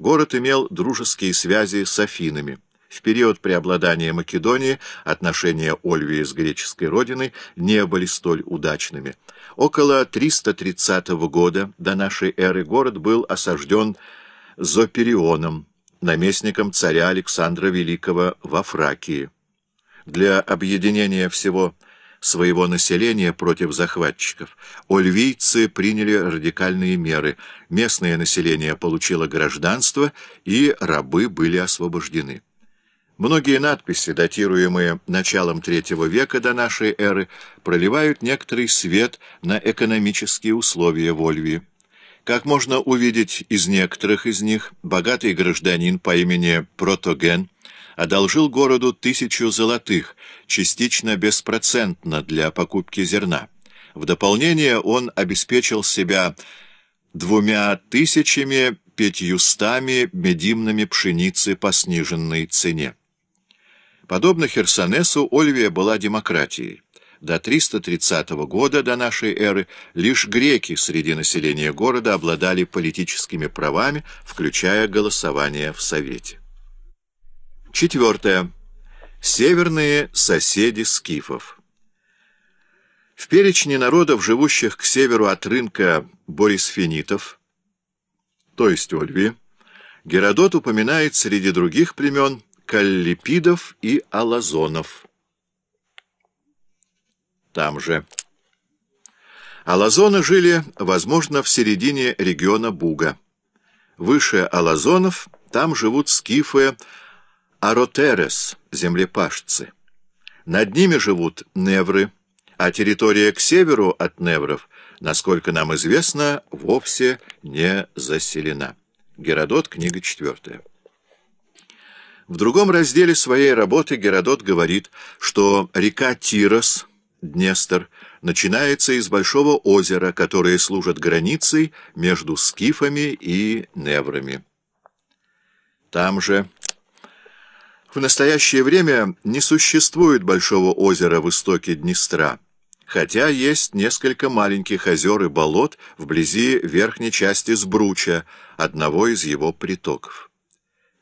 город имел дружеские связи с Афинами. В период преобладания Македонии отношения Ольвии с греческой родиной не были столь удачными. Около 330 года до нашей эры город был осажден Зоперионом, наместником царя Александра Великого во Фракии. Для объединения всего своего населения против захватчиков, ольвийцы приняли радикальные меры, местное население получило гражданство, и рабы были освобождены. Многие надписи, датируемые началом III века до нашей эры, проливают некоторый свет на экономические условия в Ольвии. Как можно увидеть из некоторых из них, богатый гражданин по имени Протоген одолжил городу тысячу золотых, частично беспроцентно для покупки зерна. В дополнение он обеспечил себя двумя тысячами пятьюстами медимными пшеницы по сниженной цене. Подобно Херсонесу, Ольвия была демократией. До 330 года до нашей эры лишь греки среди населения города обладали политическими правами, включая голосование в Совете. Четвертое. Северные соседи скифов. В перечне народов, живущих к северу от рынка борисфенитов, то есть Ольви, Геродот упоминает среди других племен каллипидов и алазонов. Там же. Алазоны жили, возможно, в середине региона Буга. Выше алазонов там живут скифы Аротерес, землепашцы. Над ними живут невры, а территория к северу от невров, насколько нам известно, вовсе не заселена. Геродот, книга четвертая. В другом разделе своей работы Геродот говорит, что река Тирос, Днестр, начинается из большого озера, которое служит границей между скифами и неврами. Там же в настоящее время не существует большого озера в истоке Днестра, хотя есть несколько маленьких озер и болот вблизи верхней части Сбруча, одного из его притоков.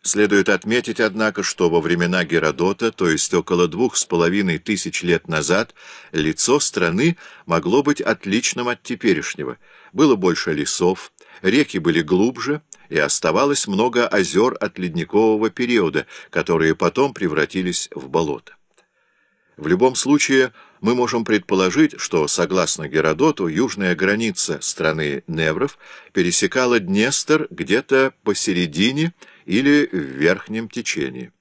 Следует отметить, однако, что во времена Геродота, то есть около двух с половиной тысяч лет назад, лицо страны могло быть отличным от теперешнего. Было больше лесов, реки были глубже, и оставалось много озер от ледникового периода, которые потом превратились в болото. В любом случае, мы можем предположить, что, согласно Геродоту, южная граница страны Невров пересекала Днестр где-то посередине или в верхнем течении.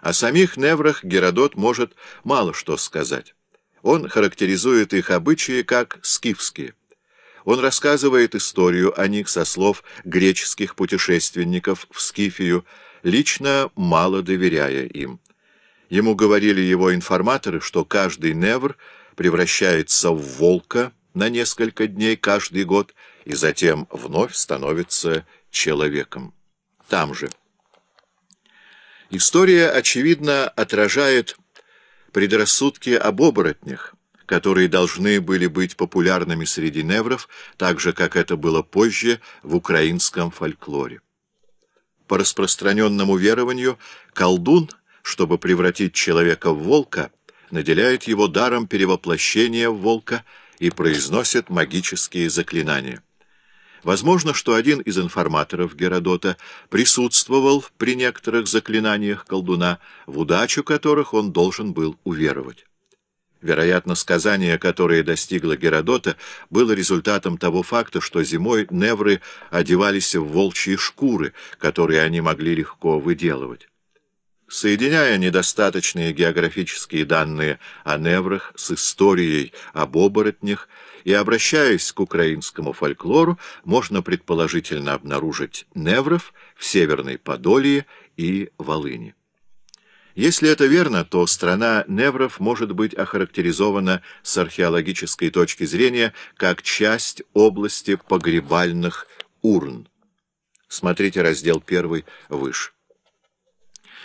О самих неврах Геродот может мало что сказать. Он характеризует их обычаи как скифские. Он рассказывает историю о них со слов греческих путешественников в Скифию, лично мало доверяя им. Ему говорили его информаторы, что каждый невр превращается в волка на несколько дней каждый год и затем вновь становится человеком там же. История, очевидно, отражает предрассудки об оборотнях, которые должны были быть популярными среди невров, так же, как это было позже в украинском фольклоре. По распространенному верованию, колдун, чтобы превратить человека в волка, наделяет его даром перевоплощения в волка и произносит магические заклинания. Возможно, что один из информаторов Геродота присутствовал при некоторых заклинаниях колдуна, в удачу которых он должен был уверовать. Вероятно, сказание, которое достигло Геродота, было результатом того факта, что зимой невры одевались в волчьи шкуры, которые они могли легко выделывать. Соединяя недостаточные географические данные о неврах с историей об оборотнях и обращаясь к украинскому фольклору, можно предположительно обнаружить невров в Северной Подолии и Волыни. Если это верно, то страна невров может быть охарактеризована с археологической точки зрения как часть области погребальных урн. Смотрите раздел 1 выше.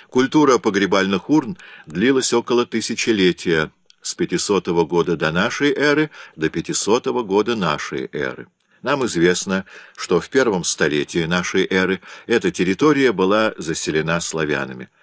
Культура погребальных урн длилась около тысячелетия, с 500 года до нашей эры до 500 года нашей эры. Нам известно, что в первом столетии нашей эры эта территория была заселена славянами.